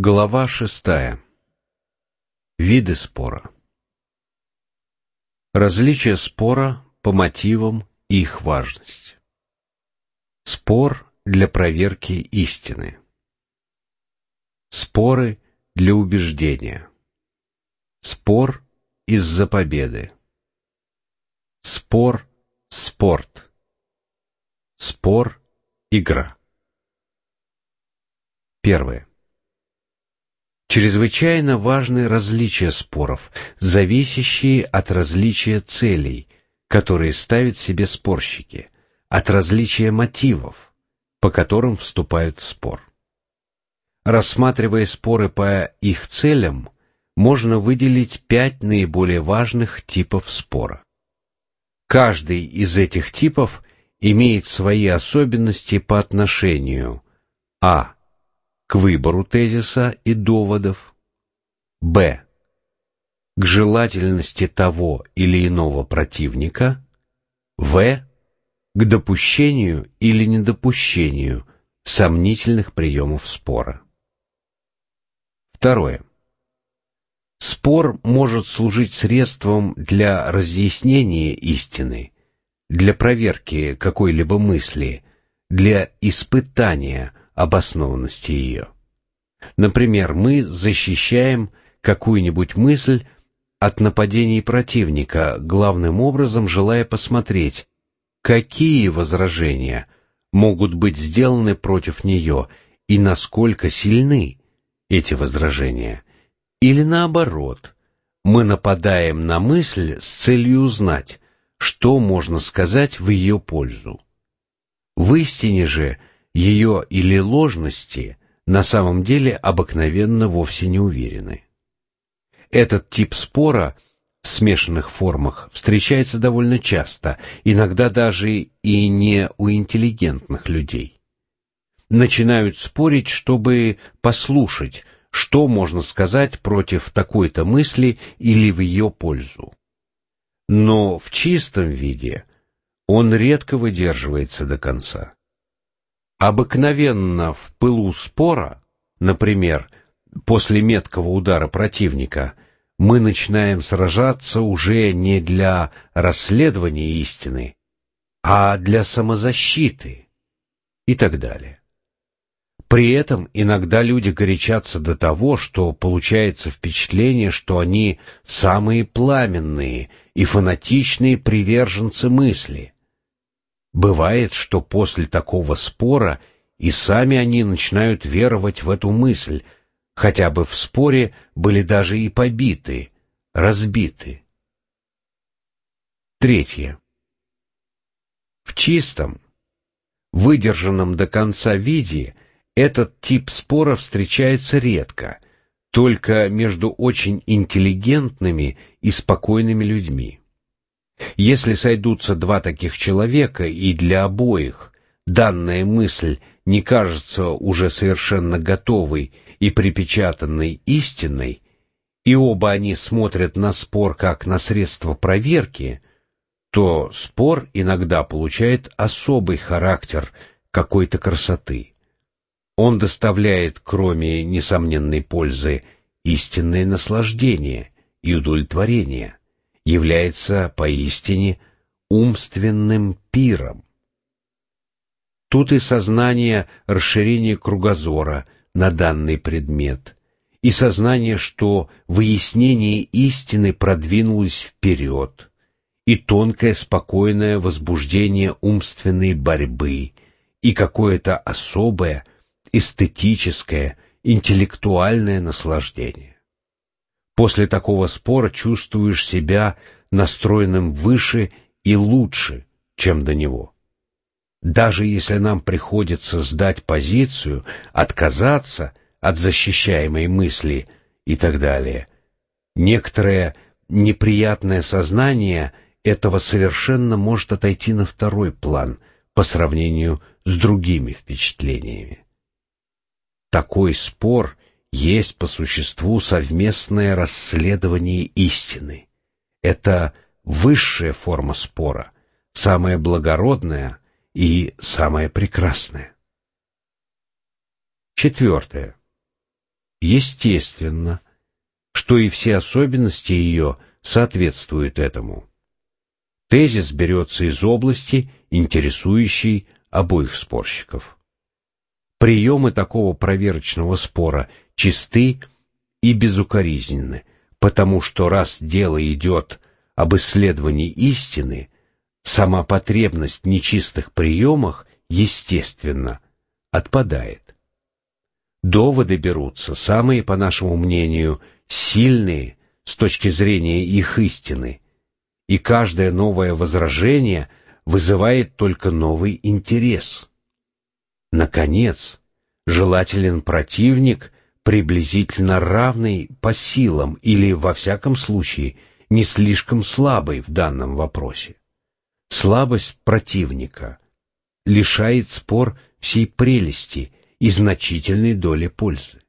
Глава шестая. Виды спора. Различие спора по мотивам и их важность. Спор для проверки истины. Споры для убеждения. Спор из-за победы. Спор спорт. Спор игра. Первое. Чрезвычайно важны различия споров, зависящие от различия целей, которые ставят себе спорщики, от различия мотивов, по которым вступают в спор. Рассматривая споры по их целям, можно выделить пять наиболее важных типов спора. Каждый из этих типов имеет свои особенности по отношению а к выбору тезиса и доводов, б. к желательности того или иного противника, в. к допущению или недопущению сомнительных приемов спора. Второе. Спор может служить средством для разъяснения истины, для проверки какой-либо мысли, для испытания обоснованности ее. Например, мы защищаем какую-нибудь мысль от нападений противника, главным образом желая посмотреть, какие возражения могут быть сделаны против нее и насколько сильны эти возражения. Или наоборот, мы нападаем на мысль с целью узнать, что можно сказать в ее пользу. В истине же ее или ложности на самом деле обыкновенно вовсе не уверены. Этот тип спора в смешанных формах встречается довольно часто, иногда даже и не у интеллигентных людей. Начинают спорить, чтобы послушать, что можно сказать против такой-то мысли или в ее пользу. Но в чистом виде он редко выдерживается до конца. Обыкновенно в пылу спора, например, после меткого удара противника, мы начинаем сражаться уже не для расследования истины, а для самозащиты и так далее. При этом иногда люди горячатся до того, что получается впечатление, что они самые пламенные и фанатичные приверженцы мысли – Бывает, что после такого спора и сами они начинают веровать в эту мысль, хотя бы в споре были даже и побиты, разбиты. Третье. В чистом, выдержанном до конца виде этот тип спора встречается редко, только между очень интеллигентными и спокойными людьми. Если сойдутся два таких человека, и для обоих данная мысль не кажется уже совершенно готовой и припечатанной истиной, и оба они смотрят на спор как на средство проверки, то спор иногда получает особый характер какой-то красоты. Он доставляет, кроме несомненной пользы, истинное наслаждение и удовлетворение является поистине умственным пиром. Тут и сознание расширения кругозора на данный предмет, и сознание, что выяснение истины продвинулось вперед, и тонкое спокойное возбуждение умственной борьбы, и какое-то особое эстетическое, интеллектуальное наслаждение. После такого спора чувствуешь себя настроенным выше и лучше, чем до него. Даже если нам приходится сдать позицию, отказаться от защищаемой мысли и так далее, некоторое неприятное сознание этого совершенно может отойти на второй план по сравнению с другими впечатлениями. Такой спор есть по существу совместное расследование истины. Это высшая форма спора, самая благородная и самая прекрасная. Четвертое. естественно, что и все особенности ее соответствуют этому. Тезис берется из области, интересующей обоих спорщиков. Приемы такого проверочного спора чисты и безукоризненны, потому что раз дело идет об исследовании истины, сама потребность в нечистых приемах, естественно, отпадает. Доводы берутся самые, по нашему мнению, сильные с точки зрения их истины, и каждое новое возражение вызывает только новый интерес. Наконец, желателен противник, приблизительно равный по силам или, во всяком случае, не слишком слабый в данном вопросе. Слабость противника лишает спор всей прелести и значительной доли пользы.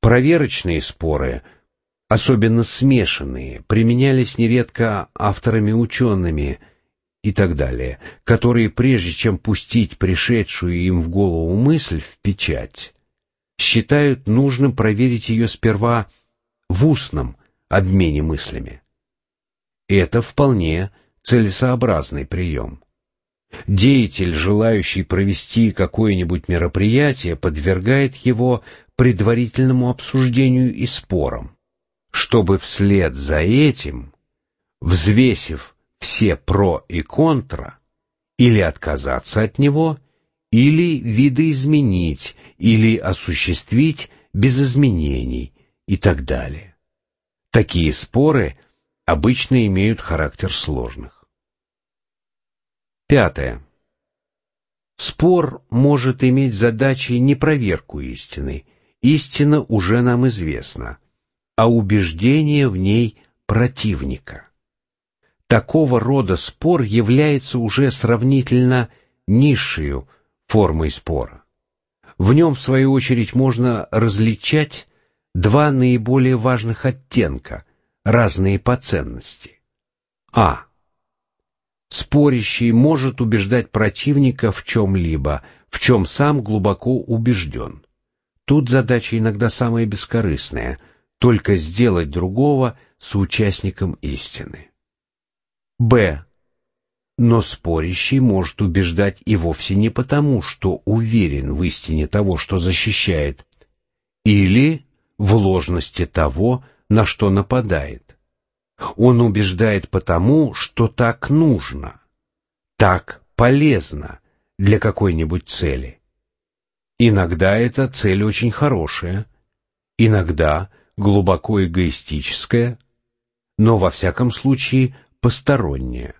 Проверочные споры, особенно смешанные, применялись нередко авторами-учеными и так далее, которые, прежде чем пустить пришедшую им в голову мысль в печать, считают нужным проверить ее сперва в устном обмене мыслями. Это вполне целесообразный прием. Деятель, желающий провести какое-нибудь мероприятие, подвергает его предварительному обсуждению и спорам, чтобы вслед за этим, взвесив все про и контра, или отказаться от него, или видоизменить, или осуществить без изменений и так далее. Такие споры обычно имеют характер сложных. Пятое. Спор может иметь задачей не проверку истины, истина уже нам известна, а убеждение в ней противника. Такого рода спор является уже сравнительно низшей формой спора. В нем, в свою очередь, можно различать два наиболее важных оттенка, разные по ценности. А. Спорящий может убеждать противника в чем-либо, в чем сам глубоко убежден. Тут задача иногда самая бескорыстная — только сделать другого соучастником истины. Б. Но спорящий может убеждать и вовсе не потому, что уверен в истине того, что защищает, или в ложности того, на что нападает. Он убеждает потому, что так нужно, так полезно для какой-нибудь цели. Иногда эта цель очень хорошая, иногда глубоко эгоистическая, но во всяком случае посторонняя.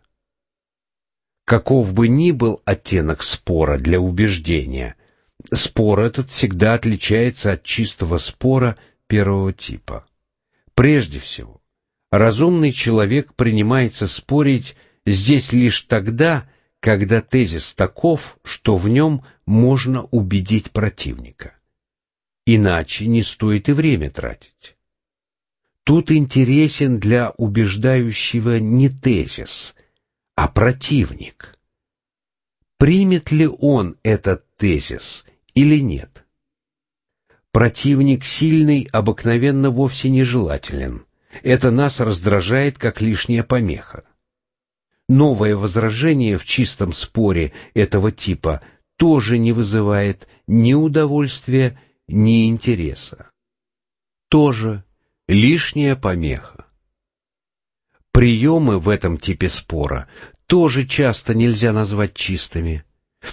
Каков бы ни был оттенок спора для убеждения, спор этот всегда отличается от чистого спора первого типа. Прежде всего, разумный человек принимается спорить здесь лишь тогда, когда тезис таков, что в нем можно убедить противника. Иначе не стоит и время тратить. Тут интересен для убеждающего не тезис, а противник. Примет ли он этот тезис или нет? Противник сильный обыкновенно вовсе нежелателен. Это нас раздражает как лишняя помеха. Новое возражение в чистом споре этого типа тоже не вызывает ни удовольствия, ни интереса. Тоже лишняя помеха. Приемы в этом типе спора тоже часто нельзя назвать чистыми.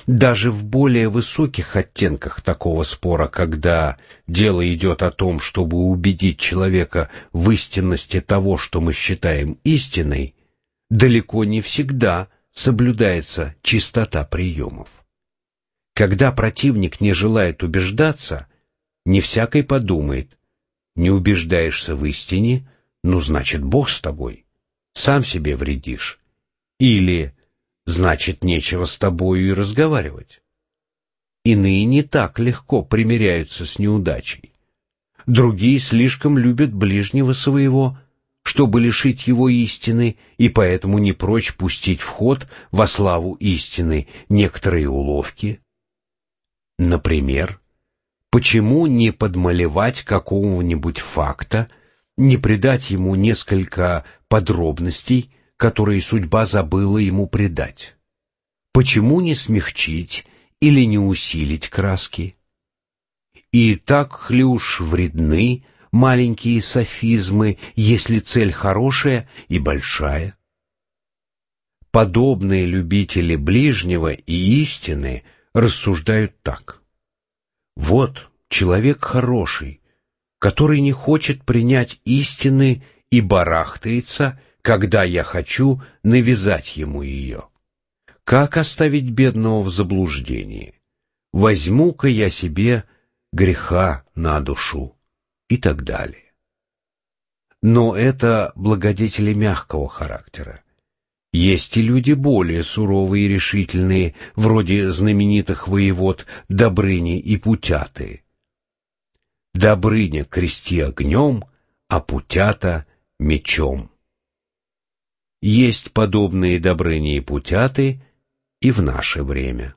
Даже в более высоких оттенках такого спора, когда дело идет о том, чтобы убедить человека в истинности того, что мы считаем истиной, далеко не всегда соблюдается чистота приемов. Когда противник не желает убеждаться, не всякой подумает, не убеждаешься в истине, ну, значит, Бог с тобой, сам себе вредишь. Или значит, нечего с тобою и разговаривать. Иные не так легко примиряются с неудачей. Другие слишком любят ближнего своего, чтобы лишить его истины, и поэтому не прочь пустить в ход во славу истины некоторые уловки. Например, Почему не подмалевать какого-нибудь факта, не придать ему несколько подробностей, которые судьба забыла ему придать? Почему не смягчить или не усилить краски? И так ли уж вредны маленькие софизмы, если цель хорошая и большая? Подобные любители ближнего и истины рассуждают так. Вот человек хороший, который не хочет принять истины и барахтается, когда я хочу навязать ему ее. Как оставить бедного в заблуждении? Возьму-ка я себе греха на душу и так далее. Но это благодетели мягкого характера. Есть и люди более суровые и решительные, вроде знаменитых воевод Добрыни и Путяты. Добрыня крести огнем, а Путята — мечом. Есть подобные Добрыни и Путяты и в наше время.